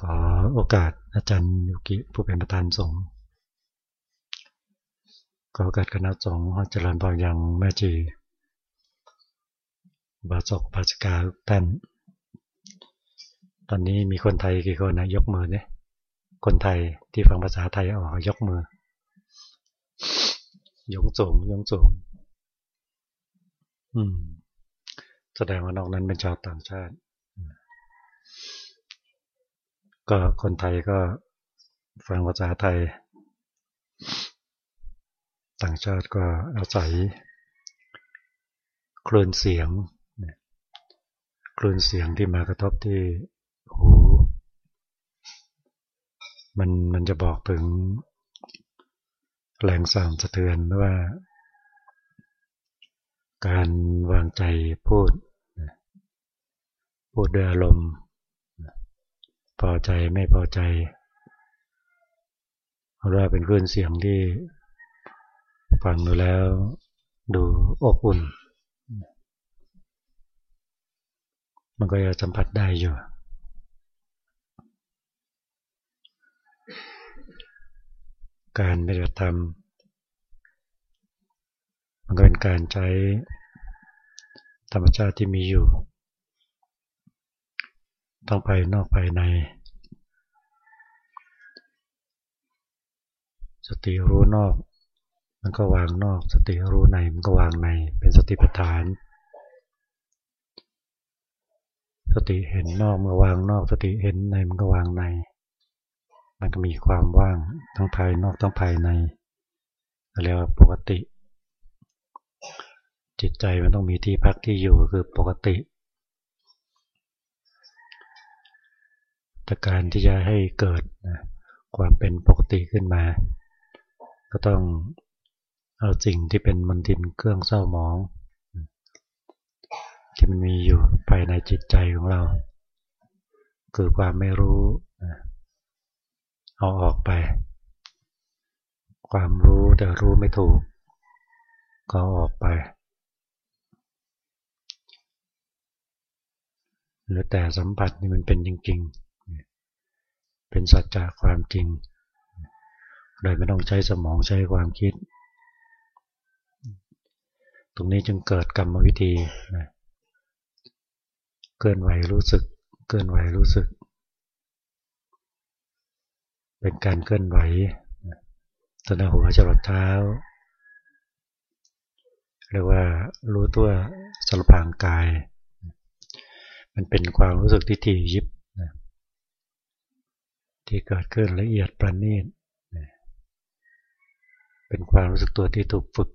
ขอโอกาสอาจารย์ยุกิผู้เป็นประธานสงฆ์ขอโอกาสคณะสงฆ์เจริญพรยังแม่จีบาศกภาชกาทุกท่าน ตอนนี้มีคนไทยกี่คนนะยกมือเนี่ย คนไทยที่ฟังภาษาไทยออกยกมือ ยงสูงยงสูง อืม แสดงว่านอกนั้นเป็นชาวต่างชาติ ก็คนไทยก็ฟังภาษาไทย ต่างชาติก็อาศัยคลื่นเสียงคลื่นเสียงที่มากระทบที่หูมันมันจะบอกถึงแรงสั่นสะเทือนว่า การวางใจพูด พูดด้วยอารมณ์ พอใจไม่พอใจเพราะว่าเป็นคลื่นเสียงที่ฟังดูแล้วดูอบอุ่น มันก็จะสัมผัสได้อยู่ การปฏิบัติธรรมมันก็เป็นการใช้ธรรมชาติที่มีอยู่ ต้องภายนอกภายใน สติรู้นอก มันก็วางนอก สติรู้ในมันก็วางในเป็นสติปัฏฐาน สติเห็นนอกมันวางนอก สติเห็นในมันก็วางใน มันก็มีความว่างทั้งภายนอกทั้งภายในเรียกว่าปกติ จิตใจมันต้องมีที่พักที่อยู่คือปกติแต่การที่จะให้เกิดความเป็นปกติขึ้นมา ก็ต้องเอาสิ่งที่เป็นมันทินเครื่องเศร้าหมอง ที่มันมีอยู่ภายในจิตใจของเรา คือความไม่รู้เอาออกไป ความรู้แต่รู้ไม่ถูก ก็ออกไป หรือแต่สัมผัสนี่มันเป็นจริง ๆ เป็นสัจจะความจริง โดยไม่ต้องใช้สมองใช้ความคิด ตรงนี้จึงเกิดกรรมวิธีนะเกินไหวรู้สึก เกินไหวรู้สึก เป็นการเคลื่อนไหวตั้งแต่หัวจรดเท้าเรียกว่ารู้ตัวสรพางกาย มันเป็นความรู้สึกที่ถี่ยิบที่เกิดขึ้นละเอียดประณีต เป็นความรู้สึกตัวที่ถูกฝึก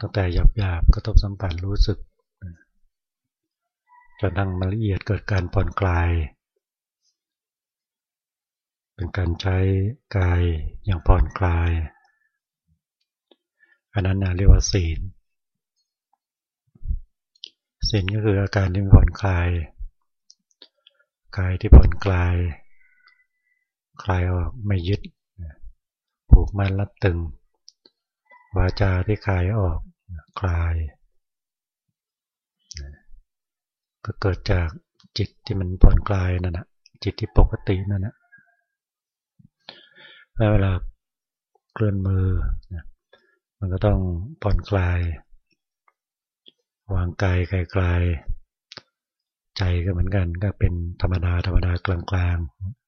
ตั้งแต่หยาบหยาบกระทบสัมผัสรู้สึกจนทั้งมาละเอียดเกิดการผ่อนคลาย เป็นการใช้กายอย่างผ่อนคลาย อันนั้นเรียกว่าศีลศีลก็คืออาการที่ผ่อนคลายกายที่ผ่อนคลาย คลายออกไม่ยึด ผูกมั่นรัดตึง วาจาที่คลายออกคลาย ก็เกิดจากจิตที่มันผ่อนคลายนั่นแหะจิตที่ปกตินั่นแหละเวลาเคลื่อนมือ มันก็ต้องผ่อนคลาย วางกายคลายคลายใจก็เหมือนกันก็เป็นธรรมดาธรรมดากลางๆ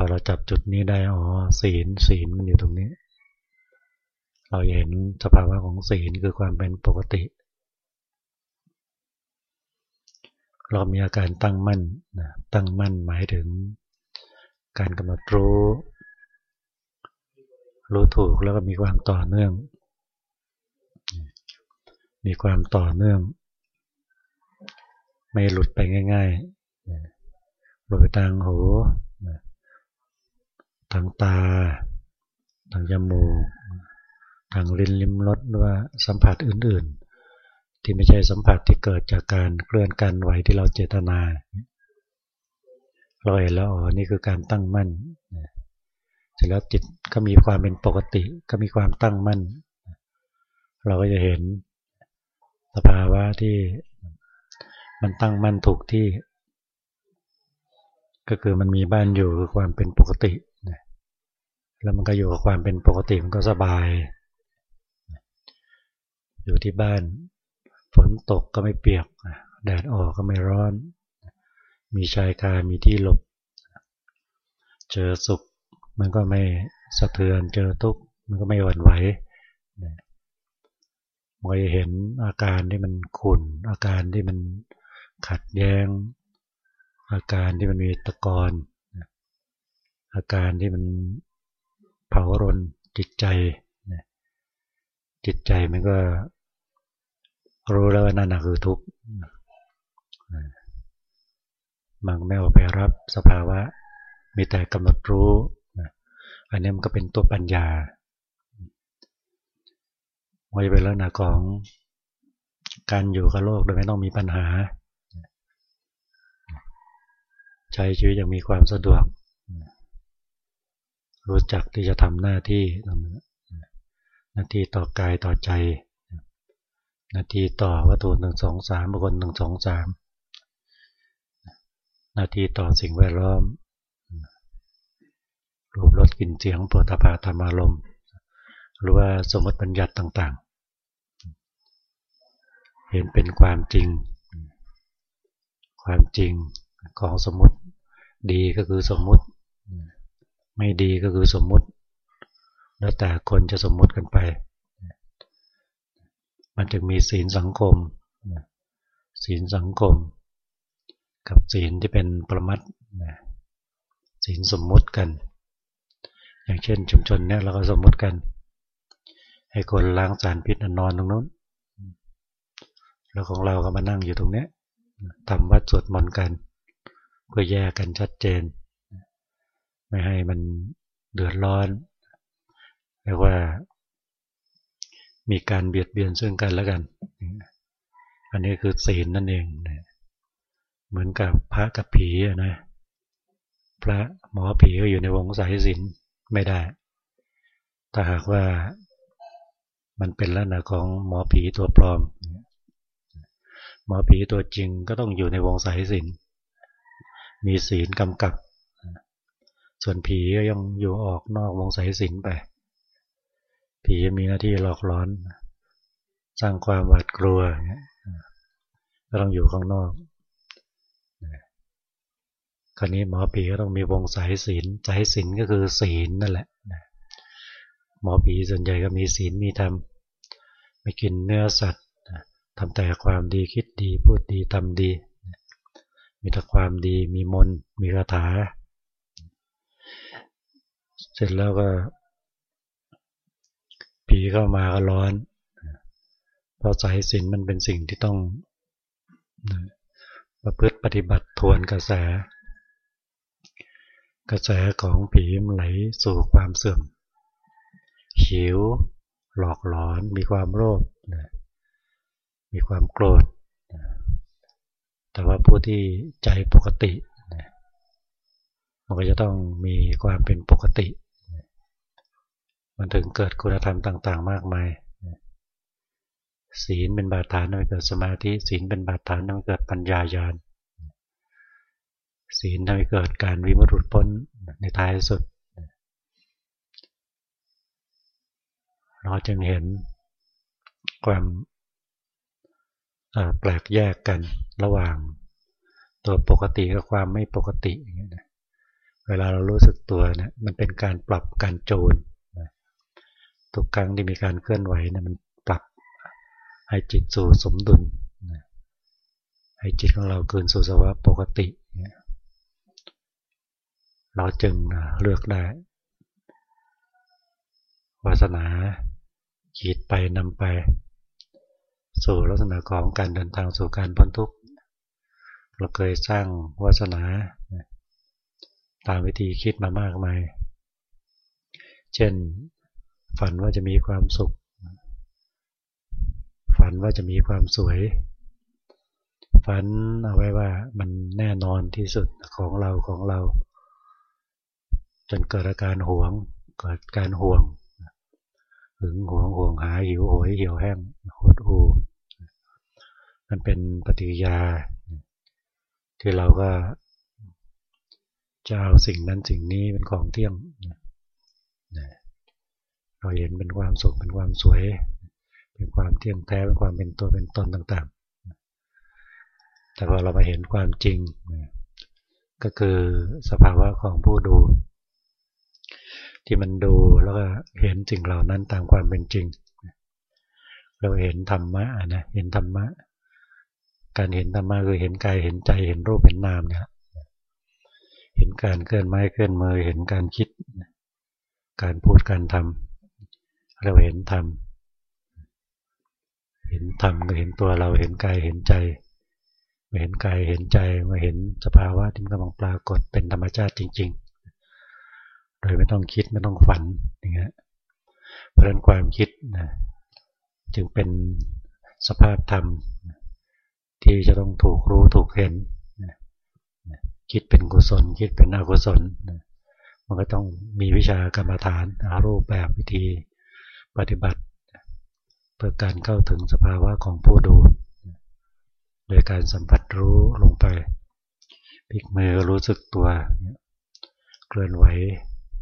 พอเราจับจุดนี้ได้ อ๋อ ศีล ศีลมันอยู่ตรงนี้ เราเห็นสภาวะของศีลคือความเป็นปกติ เรามีอาการตั้งมั่นนะตั้งมั่นหมายถึง การกำหนดรู้ รู้ถูกแล้วก็มีความต่อเนื่อง มีความต่อเนื่อง ไม่หลุดไปง่ายๆหลุดไปทางหู ทางตา ทางจมูก ทางลิ้นลิ้มรสหรือว่าสัมผัสอื่นๆ ที่ไม่ใช่สัมผัสที่เกิดจากการเคลื่อนการไหวที่เราเจตนาเราเห็นแล้วอ๋อนี่คือการตั้งมั่นเสร็จแล้วจิตก็มีความเป็นปกติ ก็มีความตั้งมั่น เราก็จะเห็นสภาวะที่มันตั้งมั่นถูกที่ ก็คือมันมีบ้านอยู่คือความเป็นปกติ แล้วมันก็อยู่กับความเป็นปกติมันก็สบาย อยู่ที่บ้านฝนตกก็ไม่เปียก แดดออกก็ไม่ร้อน มีชายคามีที่หลบ เจอสุขมันก็ไม่สะเทือน เจอทุกข์มันก็ไม่หวั่นไหวมันจะเห็นอาการที่มันขุ่น อาการที่มันขัดแย้ง อาการที่มันมีตะกอนอาการที่มัน เผารนจิตใจ จิตใจมันก็รู้แล้วว่านั่นคือทุกข์มันไม่ออกไปรับสภาวะ มีแต่กำหนดรู้อันนี้มันก็เป็นตัวปัญญามันจะเป็นลักษณะของการอยู่กับโลกโดยไม่ต้องมีปัญหา ใช้ชีวิตอย่างมีความสะดวก รู้จักที่จะทำหน้าที่หน้าที่ต่อกายต่อใจ หน้าที่ต่อวัตถุหนึ่งสองสามบุคคลหนึ่งสองสามหน้าที่ต่อสิ่งแวดล้อมรูปรสกลิ่นเสียงปวดตาธรรมารมหรือว่าสมมติบัญญัติต่างๆ เห็นเป็นความจริง ความจริงของสมมติดีก็คือสมมติ ไม่ดีก็คือสมมติ แล้วแต่คนจะสมมติกันไป มันจึงมีศีลสังคม ศีลสังคม กับศีลที่เป็นประมัดศีลสมมุติกัน อย่างเช่นชุมชนเนี่ยเราก็สมมุติกัน ให้คนล้างสารพิษนอนตรงนู้น แล้วของเราก็มานั่งอยู่ตรงนี้ทำวัดสวดมนต์กัน เพื่อแยกกันชัดเจน ไม่ให้มันเดือดร้อนเรียกว่า มีการเบียดเบียนซึ่งกันและกัน อันนี้คือศีลนั่นเองเหมือนกับพระกับผีนะพระหมอผีก็อยู่ในวงสายศีลไม่ได้ถ้าหากว่ามันเป็นลักษณะของหมอผีตัวปลอม หมอผีตัวจริงก็ต้องอยู่ในวงสายศีลมีศีลกำกับ ส่วนผีก็ยังอยู่ออกนอกวงสายศีลไป ผีมีหน้าที่หลอกหลอน สร้างความหวาดกลัวก็ต้องอยู่ข้างนอกคราวนี้หมอผีก็ต้องมีวงสายศีลสายศีลก็คือศีลนั่นแหละหมอผีส่วนใหญ่ก็มีศีลมีธรรมไม่กินเนื้อสัตว์ทำแต่ความดีคิดดีพูดดีทำดี มีแต่ความดีมีมนมีคาถา เสร็จแล้วก็ผีเข้ามาก็ร้อน เพราะสายสินมันเป็นสิ่งที่ต้องประพฤติปฏิบัติทวนกระแส กระแสของผีมันไหลสู่ความเสื่อม หิว หลอกหลอน มีความโลภมีความโกรธ แต่ว่าผู้ที่ใจปกติมันก็จะต้องมีความเป็นปกติ มันถึงเกิดคุณธรรมต่างๆ มากมาย ศีลเป็นบาดฐานทำให้เกิดสมาธิ ศีลเป็นบาดฐานทำให้เกิดปัญญาญาณ ศีลทำให้เกิดการวิมุตติพ้นในท้ายสุด เราจึงเห็นความแปลกแยกกันระหว่างตัวปกติกับความไม่ปกติอย่างเงี้ยเวลาเรารู้สึกตัวเนี่ยมันเป็นการปรับการโจร ทุกครั้งที่มีการเคลื่อนไหวเนี่ยมันปรับให้จิตสู่สมดุลให้จิตของเราคืนสู่สภาวะปกติ เราจึงเลือกได้ วาสนาขีดไปนำไป สู่ลักษณะของการเดินทางสู่การพ้นทุกข์ เราเคยสร้างวาสนา ตามวิธีคิดมามากมาย เช่น ฝันว่าจะมีความสุข ฝันว่าจะมีความสวย ฝันเอาไว้ว่ามันแน่นอนที่สุดของเราของเรา จนเกิดอาการหวง เกิดการห่วงหึงหวงห่วงหาหิวโหยเหี่ยวแห้งหดหูมันเป็นปฏิกิยา ที่เราก็จะเอาสิ่งนั้นสิ่งนี้เป็นของเที่ยงเเราเห็นเป็นความสุขเป็นความสวย เป็นความเที่ยงแท้เป็นความเป็นตัวเป็นตนต่างๆ แต่พอเรามาเห็นความจริง ก็คือสภาวะของผู้ดู ที่มันดูแล้วก็เห็นสิ่งเหล่านั้นตามความเป็นจริง เราเห็นธรรมะนะเห็นธรรมะ การเห็นธรรมะคือเห็นกายเห็นใจเห็นรูปเห็นนามเนี่ยเห็นการเคลื่อนไม้เคลื่อนมือเห็นการคิด การพูดการทำ เราเห็นธรรม เห็นธรรมก็เห็นตัวเราเห็นกายเห็นใจมาเห็นกายเห็นใจมาเห็นสภาวะที่มันกำลังปรากฏเป็นธรรมชาติจริง ๆ โดยไม่ต้องคิดไม่ต้องฝันอย่างเงี้ยเพราะนั้นความคิดนะจึงเป็นสภาพธรรม ที่จะต้องถูกรู้ถูกเห็นคิดเป็นกุศล คิดเป็นอกุศลมันก็ต้องมีวิชากรรมฐานรูปแบบวิธี ปฏิบัติ เพื่อการเข้าถึงสภาวะของผู้ดู โดยการสัมผัสรู้ลงไปพลิกมือก็รู้สึกตัว เคลื่อนไหว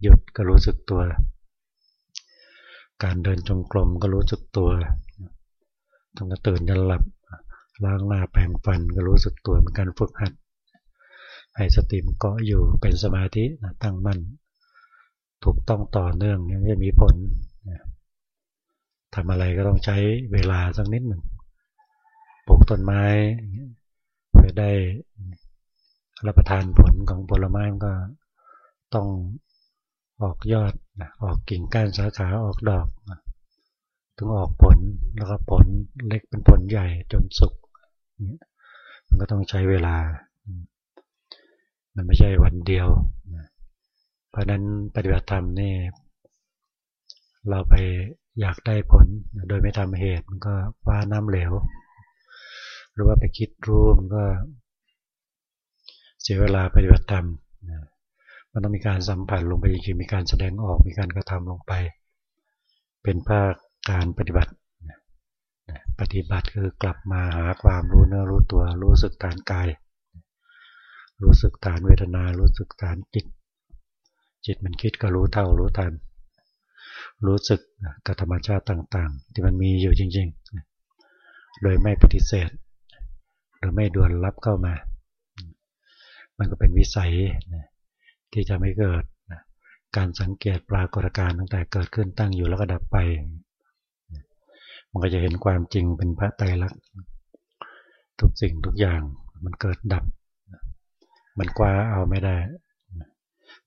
หยุดก็รู้สึกตัว การเดินจงกรมก็รู้สึกตัวตั้งแต่ตื่นจนหลับล้างหน้าแปรงฟันก็รู้สึกตัวเป็นการฝึกหัด ให้สติมเกาะอยู่เป็นสมาธิตั้งมั่น ถูกต้องต่อเนื่องยังจะมีผล ทำอะไรก็ต้องใช้เวลาสักนิดหนึ่งปลูกต้นไม้เพื่อได้รับประทานผลของผลไม้มันก็ต้องออกยอดออกกิ่งก้านสาขาออกดอกถึงออกผลแล้วก็ผลเล็กเป็นผลใหญ่จนสุกมันก็ต้องใช้เวลา มันไม่ใช่วันเดียว เพราะนั้นปฏิบัติธรรมนี่เราไป อยากได้ผลโดยไม่ทำเหตุมันก็ว่าน้ำเหลว หรือว่าไปคิดรู้มันก็ เสียเวลาปฏิบัติธรรมมันต้องมีการสัมผัสลงไปจริงๆมีการแสดงออกมีการกระทำลงไป เป็นภาคการปฏิบัติปฏิบัติคือกลับมาหาความรู้เนื้อรู้ตัวรู้สึกฐานกาย รู้สึกฐานเวทนา รู้สึกฐานจิต จิตมันคิดก็รู้เท่ารู้ทัน รู้สึกกับธรรมชาติต่าง ๆ ที่มันมีอยู่จริงๆ โดยไม่ปฏิเสธ หรือไม่ด่วนรับเข้ามา มันก็เป็นวิสัยที่จะไม่เกิดการสังเกตปรากฏการณ์ตั้งแต่เกิดขึ้นตั้งอยู่แล้วก็ดับไป มันก็จะเห็นความจริงเป็นพระไตรลักษณ์ทุกสิ่งทุกอย่างมันเกิดดับ มันกว้าเอาไม่ได้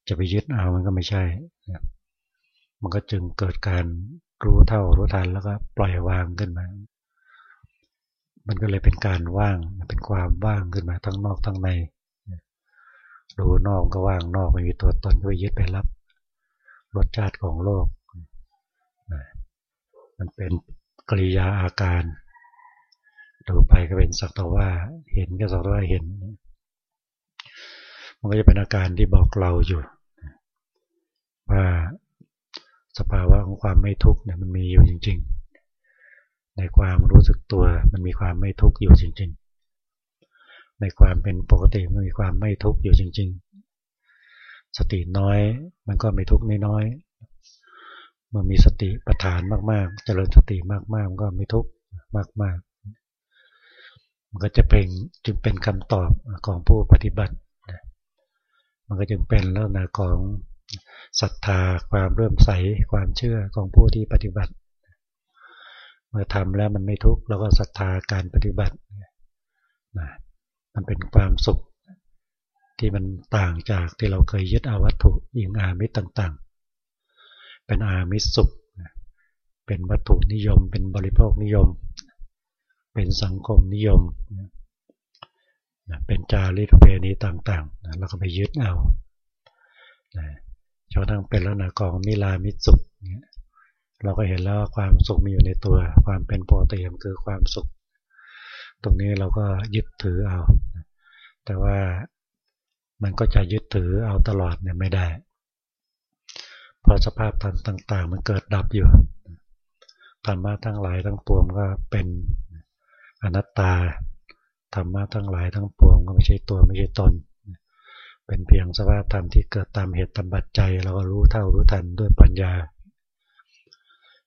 จะไปยึดเอามันก็ไม่ใช่ มันก็จึงเกิดการรู้เท่ารู้ทันแล้วก็ปล่อยวางขึ้นมา มันก็เลยเป็นการว่าง เป็นความว่างขึ้นมาทั้งนอกทั้งใน ดูนอกก็ว่างนอกไม่มีตัวตนก็ไปยึดไปรับ รสชาติของโลก มันเป็นกริยาอาการ ดูไปก็เป็นสักแต่ว่า เห็นก็สักแต่ว่าเห็น มันก็จะเป็นอาการที่บอกเราอยู่ ว่า สภาวะของความไม่ทุกข์เนี่ยมันมีอยู่จริง ๆ ในความรู้สึกตัวมันมีความไม่ทุกข์อยู่จริง ๆ ในความเป็นปกติมันมีความไม่ทุกข์อยู่จริง ๆ สติน้อยมันก็ไม่ทุกข์น้อยๆมันมีสติประฐานมากๆ เจริญสติมากๆมันก็ไม่ทุกข์มากๆ มันก็จะเป็นจึงเป็นคำตอบของผู้ปฏิบัติ มันก็จึงเป็นลักษณะของ ศรัทธาความเริ่มใสความเชื่อของผู้ที่ปฏิบัติ เมื่อทำแล้วมันไม่ทุกข์เราก็ศรัทธาการปฏิบัตินะมันเป็นความสุขที่มันต่างจากที่เราเคยยึดเอาวัตถุยิงอามิตต่างๆ เป็นอามิสุข เป็นวัตถุนิยม เป็นบริโภคนิยม เป็นสังคมนิยม เป็นจารีตประเพณีต่างๆแล้วก็ไปยึดเอา จนทั้งเป็นลักษณะของนิรามิสุขเราก็เห็นแล้วว่าความสุขมีอยู่ในตัว ความเป็นปกติมันคือความสุข ตรงนี้เราก็ยึดถือเอา แต่ว่ามันก็จะยึดถือเอาตลอดเนี่ยไม่ได้ เพราะสภาพธรรมต่าง ๆ มันเกิดดับอยู่ ธรรมะทั้งหลายทั้งปวงก็เป็นอนัตตา ธรรมะทั้งหลายทั้งปวงก็ไม่ใช่ตัวไม่ใช่ตน เป็นเพียงสภาพธรรมที่เกิดตามเหตุตามปัจจัยเราก็รู้เท่ารู้ทันด้วยปัญญา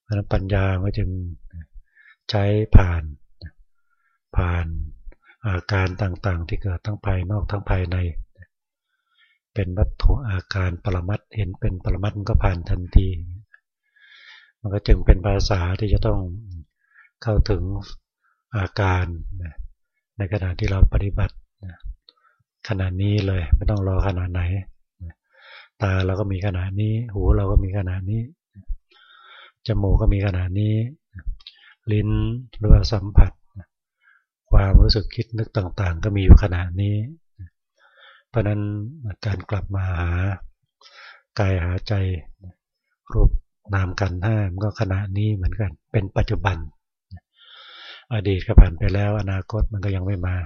เพราะนั้นปัญญาก็จึงใช้ผ่านผ่านอาการต่างๆ ที่เกิดทั้งภายนอกทั้งภายใน เป็นวัตถุอาการปรมัตเห็นเป็นปรมัตมันก็ผ่านทันที มันก็จึงเป็นภาษาที่จะต้องเข้าถึงอาการ ในขณะที่เราปฏิบัติ ขณะนี้เลย ไม่ต้องรอขนาดไหน ตาเราก็มีขนาดนี้ หูเราก็มีขนาดนี้ จมูกก็มีขนาดนี้ ลิ้นหรือว่าสัมผัส ความรู้สึกคิดนึกต่างๆ ก็มีอยู่ขนาดนี้ เพราะนั้นการกลับมาหากายหาใจรูปนามกันห้ามก็ขณะนี้เหมือนกัน เป็นปัจจุบัน อดีตก็ผ่านไปแล้ว อนาคตมันก็ยังไม่มา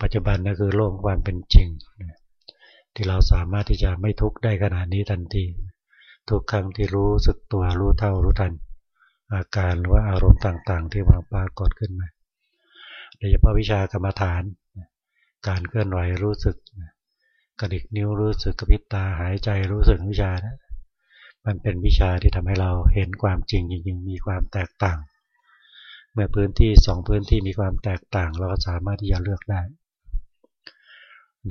ปัจจุบันก็คือโลกความเป็นจริง ที่เราสามารถที่จะไม่ทุกข์ได้ขนาดนี้ทันที ทุกครั้งที่รู้สึกตัวรู้เท่ารู้ทัน อาการหรือว่าอารมณ์ต่างๆ ที่มันปรากฏขึ้นมาโดยเฉพาะวิชากรรมฐาน การเคลื่อนไหวรู้สึกกระดิกนิ้วรู้สึกกระพริบตาหายใจรู้สึกวิชานะมันเป็นวิชาที่ทำให้เราเห็นความจริงจริงๆมีความแตกต่าง เมื่อพื้นที่สองพื้นที่มีความแตกต่าง เราก็สามารถที่จะเลือกได้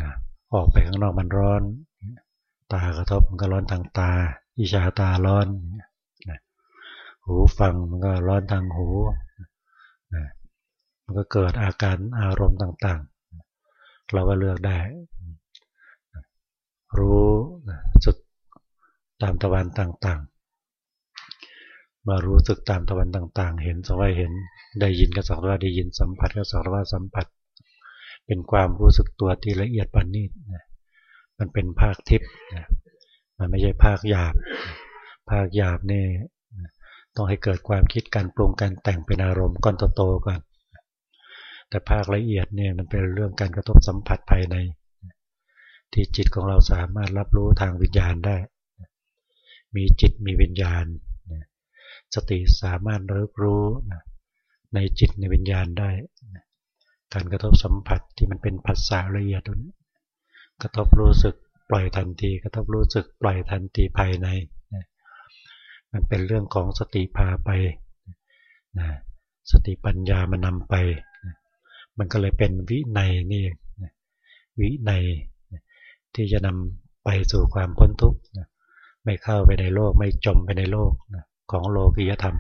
นะออกไปข้างนอกมันร้อน ตากระทบมันก็ร้อนทางตา อิชาตาร้อนนะหูฟังมันก็ร้อนทางหูนะมันก็เกิดอาการอารมณ์ต่างๆ เราก็เลือกได้ รู้สึกตามตะวันต่างๆ มารู้สึกตามตะวันต่างๆ เห็นสักว่าเห็น ได้ยินก็สักว่าได้ยินสัมผัสก็สักว่าสัมผัส เป็นความรู้สึกตัวที่ละเอียดปานนีตนะมันเป็นภาคทิพย์นะมันไม่ใช่ภาคหยาบ ภาคหยาบนี่ต้องให้เกิดความคิดการปรุงการแต่งเป็นอารมณ์ก้อนโตๆก่อนแต่ภาคละเอียดเนี่ยมันเป็นเรื่องการกระทบสัมผัสภายใน ที่จิตของเราสามารถรับรู้ทางวิญญาณได้ มีจิตมีวิญญาณ สติสามารถรับรู้ในจิตในวิญญาณได้ การกระทบสัมผัสที่มันเป็นภาษาละเอียดตรงนี้กระทบรู้สึกปล่อยทันที กระทบรู้สึกปล่อยทันทีภายในมันเป็นเรื่องของสติพาไปนะสติปัญญามันนำไป มันก็เลยเป็นวิในนี่วิในที่จะนำไปสู่ความพ้นทุกข์ไม่เข้าไปในโลกไม่จมไปในโลกของโลกียธรรม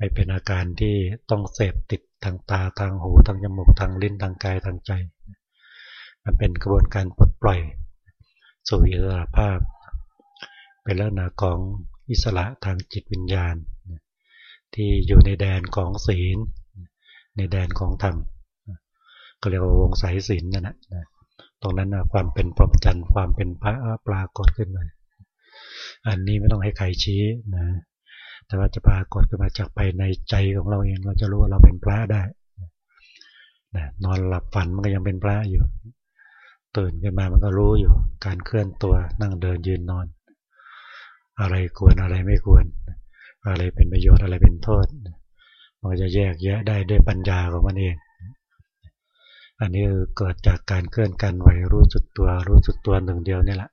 ไม่เป็นอาการที่ต้องเสพติดทางตาทางหูทางจมูกทางลิ้นทางกายทางใจ มันเป็นกระบวนการปลดปล่อยสู่อิสระภาพ เป็นลักษณะของอิสระทางจิตวิญญาณ ที่อยู่ในแดนของศีล ในแดนของธรรมก็เรียกว่าวงสายศีลนั่นแหละตรงนั้นความเป็นพรหมจรรย์ความเป็นพระปรากฏขึ้นมา อันนี้ไม่ต้องให้ใครชี้นะ แต่ว่าจะปรากฏขึ้นมาจากภายในใจของเราเอง เราจะรู้ว่าเราเป็นพระได้นะนอนหลับฝันมันก็ยังเป็นพระอยู่ ตื่นขึ้นมามันก็รู้อยู่ การเคลื่อนตัวนั่งเดินยืนนอน อะไรควรอะไรไม่ควร อะไรเป็นประโยชน์อะไรเป็นโทษมันจะแยกแยะได้ด้วยปัญญาของมันเอง อันนี้เกิดจากการเคลื่อนกันไหวรู้สึกตัว รู้สึกตัวหนึ่งเดียวนี่แหละ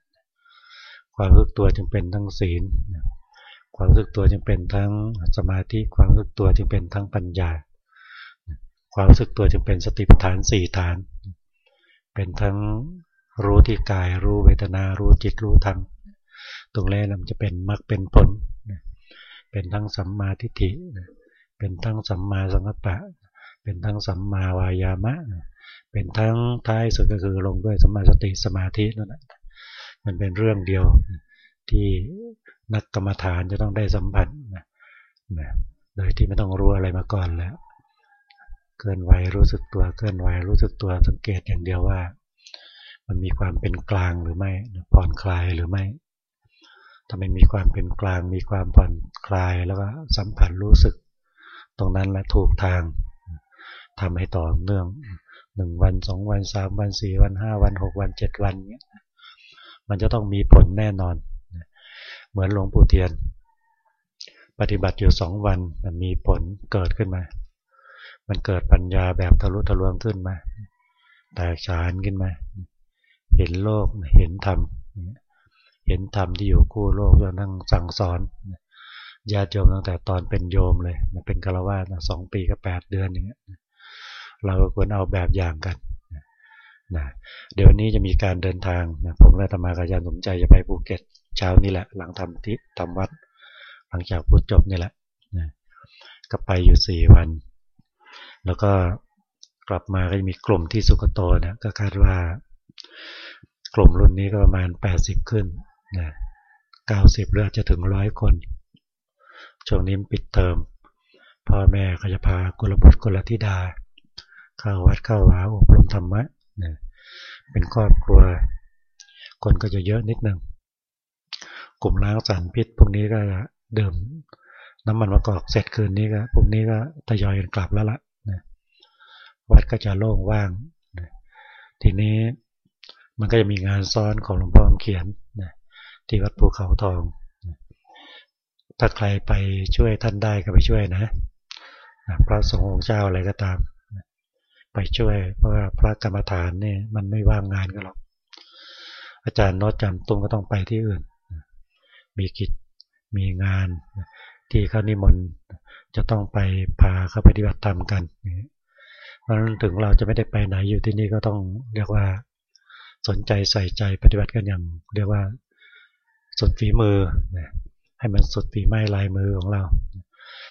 ความรู้ตัวจึงเป็นทั้งศีล ความรู้สึกตัวจึงเป็นทั้งสมาธิความรู้สึกตัวจึงเป็นทั้งปัญญา ความรู้สึกตัวจึงเป็นสติปัฏฐานสี่ฐาน เป็นทั้งรู้ที่กายรู้เวทนารู้จิตรู้ธรรมตรงแรกมันจะเป็นมรรคเป็นผลเป็นทั้งสัมมาทิฏฐิเป็นทั้งสัมมาสังกัปปะ เป็นทั้งสัมมาวายามะ เป็นทั้งท้ายสุดก็คือลงด้วยสัมมาสติสมาธินั่นแหละมันเป็นเรื่องเดียวที่ นักกรรมฐานจะต้องได้สัมผัสนะนะโดยที่ไม่ต้องรู้อะไรมาก่อนแล้ว เคลื่อนไหวรู้สึกตัวเคลื่อนไหวรู้สึกตัวสังเกตอย่างเดียวว่า มันมีความเป็นกลางหรือไม่ผ่อนคลายหรือไม่ ถ้าไม่มีความเป็นกลางมีความผ่อนคลายแล้วก็สัมผัสรู้สึก ตรงนั้นแหละถูกทางทำให้ต่อเนื่องหนึ่งวันสองวันสามวันสี่วันห้าวันหกวันเจ็ดวันเนี้ยมันจะต้องมีผลแน่นอน เหมือนหลวงปู่เทียน ปฏิบัติอยู่สองวันมันมีผลเกิดขึ้นมา มันเกิดปัญญาแบบทะลุทะลวงขึ้นมา แตกฉานขึ้นมา เห็นโลกเห็นธรรม เห็นธรรมที่อยู่คู่โลกแล้วนั่งสั่งสอนญาติโยมตั้งแต่ตอนเป็นโยมเลยเป็นกะละวาสองปีกับแปดเดือนอย่างเงี้ยเราควรเอาแบบอย่างกันนะเดี๋ยวนี้จะมีการเดินทางนะผมและธรรมากายานสมใจจะไปภูเก็ต เช้านี้แหละ หลังทำทิทำวัด หลังจากพูดจบนี่แหละนะก็ไปอยู่สี่วัน แล้วก็กลับมาก็มีกลุ่มที่สุกโตนะก็คาดว่ากลุ่มรุ่นนี้ก็ประมาณ 80 ขึ้นนะ90เรือจะถึงร้อยคน ช่วงนี้ปิดเทอมพ่อแม่ก็จะพากุลบุตรกุลธิดา เข้าวัดเข้าวาอบรมธรรมะนะเป็นครอบครัว คนก็จะเยอะนิดนึง กลุ่มล้างสารพิษ พวกนี้ก็เดิมน้ำมันมะกอกเสร็จคืนนี้ก็พวกนี้ก็ทยอยกันกลับแล้วละ่ะวัดก็จะโล่งว่าง ทีนี้มันก็จะมีงานซ้อนของหลวงพ่อเขียนนะที่วัดภูเขาทอง ถ้าใครไปช่วยท่านได้ก็ไปช่วยนะ พระสงฆ์องค์เจ้าอะไรก็ตาม ไปช่วย เพราะว่าพระกรรมฐานเนี่ยมันไม่ว่างงานกันหรอก อาจารย์นอจันตุ้งก็ต้องไปที่อื่น มีกิจมีงาน ที่เขานิมนต์จะต้องไปพาเขาปฏิบัติธรรมกันเพราะนั้นถึงเราจะไม่ได้ไปไหนอยู่ที่นี่ก็ต้องเรียกว่าสนใจใส่ใจปฏิบัติกันอย่าง เรียกว่าสุดฝีมือให้มันสุดฝีไม้ลายมือของเรา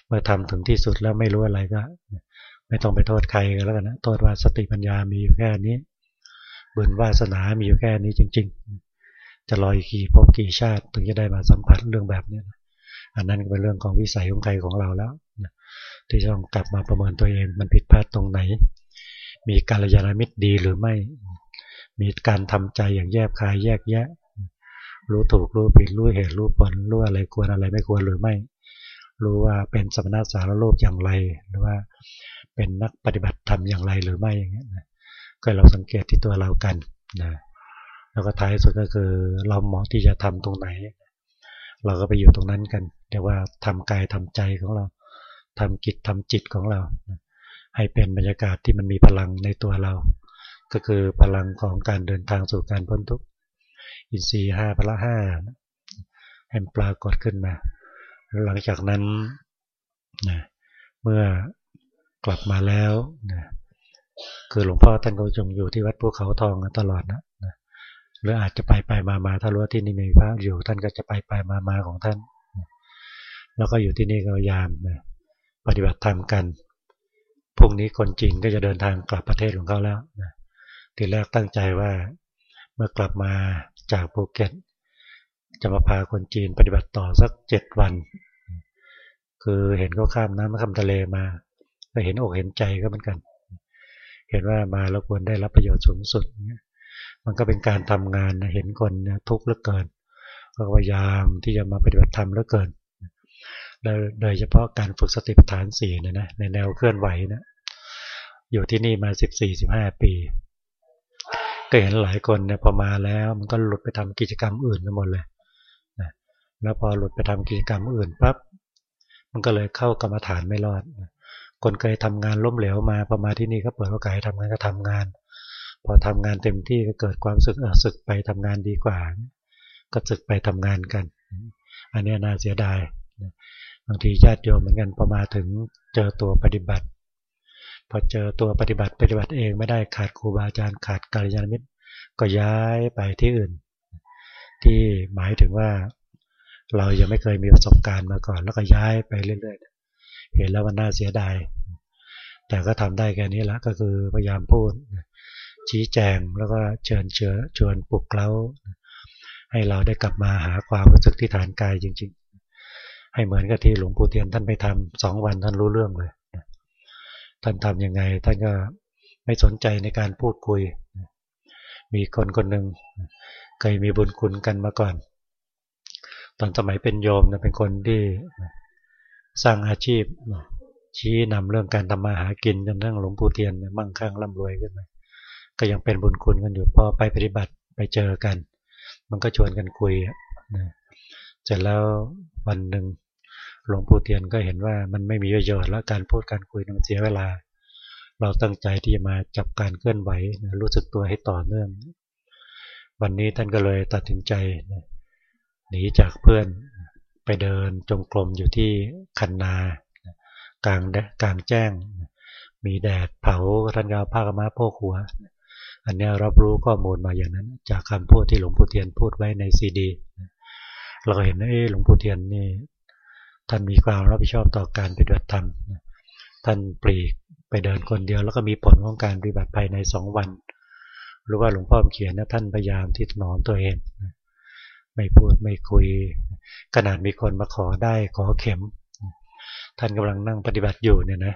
เมื่อทำถึงที่สุดแล้วไม่รู้อะไรก็ไม่ต้องไปโทษใครกันแล้วกันนะโทษว่าสติปัญญามีอยู่แค่นี้ บุญวาสนามีอยู่แค่นี้จริง ๆ จะลอยกี่พบกี่ชาติถึงจะได้มาสัมผัสเรื่องแบบนี้อันนั้นเป็นเรื่องของวิสัยของใครของเราแล้วที่จะต้องกลับมาประเมินตัวเองมันผิดพลาดตรงไหน มีการยานมิตรดีหรือไม่ มีการทำใจอย่างแยบคายแยกแยะ รู้ถูกรู้ผิดรู้เหตุรู้ผลรู้อะไรควรอะไรไม่ควรหรือไม่ รู้ว่าเป็นสมณะสารโลกอย่างไร หรือว่าเป็นนักปฏิบัติธรรมอย่างไรหรือไม่อย่างเงี้ยก็เราสังเกตที่ตัวเรากันนะ แล้วก็ท้ายสุดก็คือเราเหมาะที่จะทำตรงไหน เราก็ไปอยู่ตรงนั้นกัน แต่ว่าทำกายทำใจของเราทำกิจทำจิตของเรา ให้เป็นบรรยากาศที่มันมีพลังในตัวเรา ก็คือพลังของการเดินทางสู่การพ้นทุกข์อินทรีย์ห้าพละห้าให้ปรากฏขึ้นมา หลังจากนั้นนะเมื่อกลับมาแล้วนะคือหลวงพ่อท่านก็จงอยู่ที่วัดภูเขาทองตลอดนะ หรืออาจจะไปไปมามาถ้ารู้ว่าที่นี่มีพระอยู่ ท่านก็จะไปไปมามาของท่าน แล้วก็อยู่ที่นี่ก็ยามนะปฏิบัติธรรมกันพรุ่งนี้คนจีนก็จะเดินทางกลับประเทศของเขาแล้วนะทีแรกตั้งใจว่าเมื่อกลับมาจากภูเก็ต จะมาพาคนจีนปฏิบัติต่อสักเจ็ดวัน คือเห็นเขาข้ามน้ำข้ามทะเลมา ก็เห็นอกเห็นใจก็เหมือนกัน เห็นว่ามาเราควรได้รับประโยชน์สูงสุดเนี่ย มันก็เป็นการทำงานนะเห็นคนทุกข์เหลือเกินก็พยายามที่จะมาปฏิบัติธรรมเหลือเกินโดยเฉพาะการฝึกสติปัฏฐานสี่เนี่ยนะในแนวเคลื่อนไหวนะอยู่ที่นี่มาสิบสี่สิบห้าปี ก็เห็นหลายคนเนี่ยพอมาแล้วมันก็หลุดไปทำกิจกรรมอื่นกันหมดเลยนะแล้วพอหลุดไปทำกิจกรรมอื่นปั๊บมันก็เลยเข้ากรรมฐานไม่รอดคนเคยทำงานล้มเหลวมาพอมาที่นี่ก็เปิดโอกาสทำงานก็ทำงาน พอทำงานเต็มที่ก็เกิดความสึกเออสึกไปทำงานดีกว่า ก็สึกไปทำงานกัน อันนี้น่าเสียดายบางทีญาติโยมเหมือนกันพอมาถึงเจอตัวปฏิบัติ พอเจอตัวปฏิบัติปฏิบัติเองไม่ได้ขาดครูบาอาจารย์ขาดกัลยาณมิตรก็ย้ายไปที่อื่น ที่หมายถึงว่าเรายังไม่เคยมีประสบการณ์มาก่อน แล้วก็ย้ายไปเรื่อยๆ เห็นแล้วมันน่าเสียดาย แต่ก็ทำได้แค่นี้ละก็คือพยายามพูด ชี้แจงแล้วก็เชิญเชื้อชวนปลุกเล้า ให้เราได้กลับมาหาความรู้สึกที่ฐานกายจริง ๆ ให้เหมือนกับที่หลวงปู่เทียนท่านไปทำสองวันท่านรู้เรื่องเลยท่านทำยังไงท่านก็ไม่สนใจในการพูดคุย มีคนคนหนึ่งเคยมีบุญคุณกันมาก่อน ตอนสมัยเป็นโยมนะเป็นคนที่สร้างอาชีพชี้นำเรื่องการทำมาหากินจนทั้งหลวงปู่เทียนมั่งคั่งร่ำรวยขึ้นมา ก็ยังเป็นบุญคุณกันอยู่พอไปปฏิบัติไปเจอกัน มันก็ชวนกันคุยนะเสร็จแล้ววันหนึ่งหลวงปู่เทียนก็เห็นว่ามันไม่มีประโยชน์แล้วการพูดการคุยมันเสียเวลา เราตั้งใจที่จะมาจับการเคลื่อนไหวนะรู้สึกตัวให้ต่อเนื่อง วันนี้ท่านก็เลยตัดสินใจนะหนีจากเพื่อนไปเดินจงกรมอยู่ที่คันนากลางกลางแจ้ง มีแดดเผาท่านกาผ้ากมาโพกหัว อันนี้รับรู้ข้อมูลมาอย่างนั้น จากคำพูดที่หลวงปู่เทียนพูดไว้ในซีดี เราก็เห็นว่าหลวงปู่เทียนนี่ท่านมีความรับผิดชอบต่อการปฏิบัติธรรมท่านปลีกไปเดินคนเดียว แล้วก็มีผลของการปฏิบัติภายในสองวัน หรือว่าหลวงพ่อเขียนนะท่านพยายามที่ถนอมตัวเองไม่พูดไม่คุย ขนาดมีคนมาขอได้ขอเข็ม ท่านกำลังนั่งปฏิบัติอยู่เนี่ยนะ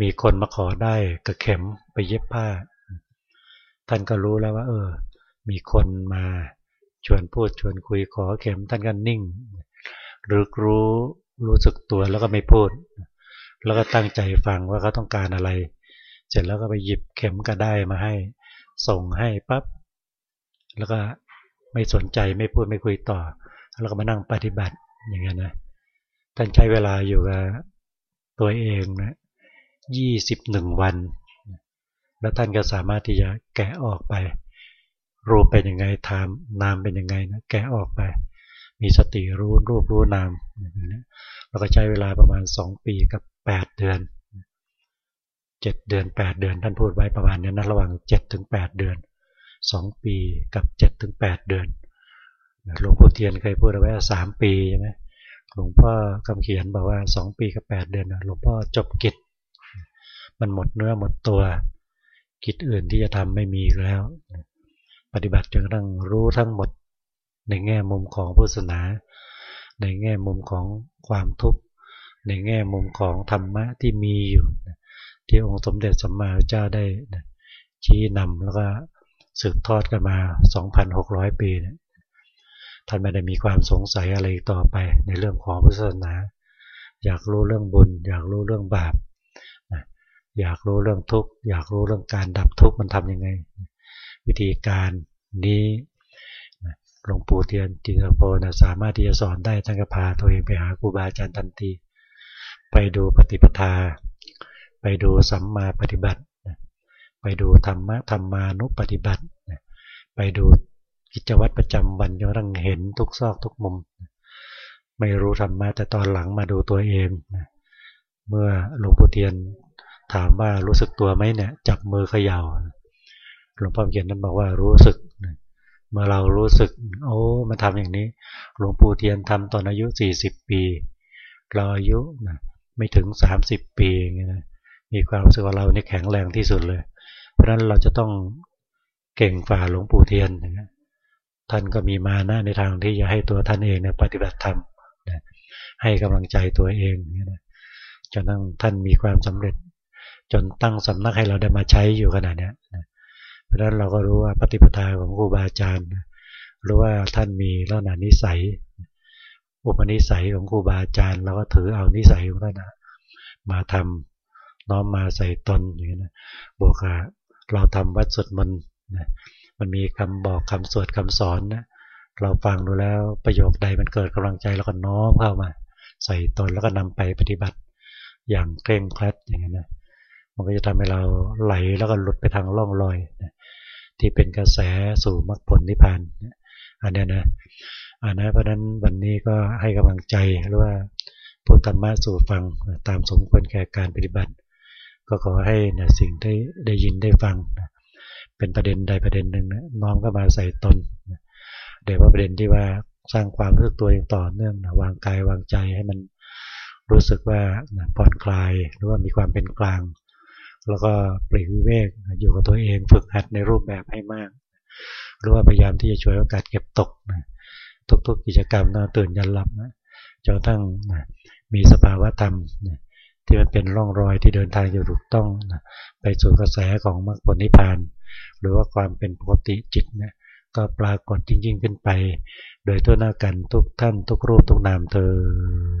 มีคนมาขอได้กับเข็มไปเย็บผ้า ท่านก็รู้แล้วว่า เออ มีคนมาชวนพูดชวนคุยขอเข็ม ท่านก็นิ่งหรือรู้รู้สึกตัวแล้วก็ไม่พูด แล้วก็ตั้งใจฟังว่าเขาต้องการอะไร เสร็จแล้วก็ไปหยิบเข็มก็ได้มาให้ ส่งให้ปั๊บแล้วก็ไม่สนใจไม่พูดไม่คุยต่อ แล้วก็มานั่งปฏิบัติอย่างเงี้ยนะท่านใช้เวลาอยู่กับตัวเองนะ ยี่สิบหนึ่งวัน แล้วท่านก็สามารถที่จะแกะออกไป รูปเป็นยังไงทามนามเป็นยังไงนะแกะออกไป มีสติรู้รูปรู้นามอย่างนี้แล้วก็ใช้เวลาประมาณสองปีกับแปดเดือนเจ็ดเดือนแปดเดือน ท่านพูดไว้ประมาณนี้นะระหว่างเจ็ดถึงแปดเดือนสองปีกับเจ็ดถึงแปดเดือนหลวงปู่เทียนเคยพูดไว้สามปีใช่ไหมหลวงพ่อคำเขียนบอกว่าสองปีกับแปดเดือนหลวงพ่อจบกิจ มันหมดเนื้อหมดตัว กิจอื่นที่จะทำไม่มีแล้ว ปฏิบัติจนกระทั่งรู้ทั้งหมดในแง่มุมของพุทธศาสนา ในแง่มุมของความทุกข์ในแง่มุมของธรรมะที่มีอยู่ ที่องค์สมเด็จสัมมาเจ้าได้ชี้นำแล้วก็สืบทอดกันมา 2,600 ปีเนี่ยท่านไม่ได้มีความสงสัยอะไรต่อไปในเรื่องของพุทธศาสนา อยากรู้เรื่องบุญ อยากรู้เรื่องบาป อยากรู้เรื่องทุกข์อยากรู้เรื่องการดับทุกข์มันทำยังไง วิธีการนี้หลวงปู่เทียนจิตโพนะสามารถที่จะสอนได้ท่านก็พาตัวเองไปหาครูบาอาจารย์ทันที ไปดูปฏิปทา ไปดูสัมมาปฏิบัติ ไปดูธรรมะธรรมานุปฏิบัติ ไปดูกิจวัตรประจำวันจนรังเห็นทุกซอกทุกมุม ไม่รู้ธรรมะแต่ตอนหลังมาดูตัวเอง เมื่อหลวงปู่เทียน ถามว่ารู้สึกตัวไหมเนี่ย จับมือเขยา่าหลวงพ่อเขียนนั้นบอกว่ารู้สึกเมื่อเรารู้สึก โอ้มาทำอย่างนี้ หลวงปู่เทียนทำตอนอายุ 40 ปี เราอายุนะไม่ถึง 30 ปีอย่างเงี้ยนะมีความรู้สึกว่าเรานี่แข็งแรงที่สุดเลย เพราะฉะนั้นเราจะต้องเก่งฝ่าหลวงปู่เทียนนะท่านก็มีมานะในทางที่จะให้ตัวท่านเองเนี่ยปฏิบัติธรรมนะให้กำลังใจตัวเองนะจนทั้งท่านมีความสำเร็จ จนตั้งสำนักให้เราได้มาใช้อยู่ขนาดนี้เพราะฉะนั้นเราก็รู้ว่าปฏิปทาของครูบาอาจารย์รู้ว่าท่านมีลักษณะนิสัย อุปนิสัยของครูบาอาจารย์เราก็ถือเอานิสัยของท่านมาทำน้อมมาใส่ตนอย่างนี้นะบวกกับเราทำวัดสวดมนต์มันมีคำบอกคำสวดคำสอนนะเราฟังดูแล้วประโยคใดมันเกิดกำลังใจแล้วก็น้อมเข้ามา ใส่ตนแล้วก็นำไปปฏิบัติ อย่างเคร่งครัดอย่างนี้นะ มันก็จะทำให้เราไหลแล้วก็หลุดไปทางล่องลอยที่เป็นกระแสสู่มรรคผลนิพพานอันนี้นะอันนั้นเพราะนั้นวันนี้ก็ให้กำลังใจหรือว่าพูดธรรมะสู่ฟังตามสมควรแก่การปฏิบัติ ก็ขอให้นะสิ่งที่ได้ยินได้ฟังนะเป็นประเด็นใดประเด็นหนึ่งนะน้อมก็มาใส่ตนนะเดี๋ยวว่าประเด็นที่ว่าสร้างความรู้สึกตัวเองต่อเนื่องนะวางกายวางใจให้มันรู้สึกว่าผ่อนคลายหรือว่ามีความเป็นกลาง แล้วก็ปลีกวิเวกอยู่กับตัวเองฝึกหัดในรูปแบบให้มาก หรือว่าพยายามที่จะช่วยโอกาสเก็บตกนะทุกๆกิจกรรมนะตื่นยันหลับนะจนทั้งนะมีสภาวะธรรมนะที่มันเป็นร่องรอยที่เดินทางอยู่ถูกต้องนะไปสู่กระแสของมรรคผลนิพพาน หรือว่าความเป็นปกติจิตนะก็ปรากฏจริงๆขึ้นไป โดยตัวหน้ากันทุกท่านทุกรูปทุกนามเธอ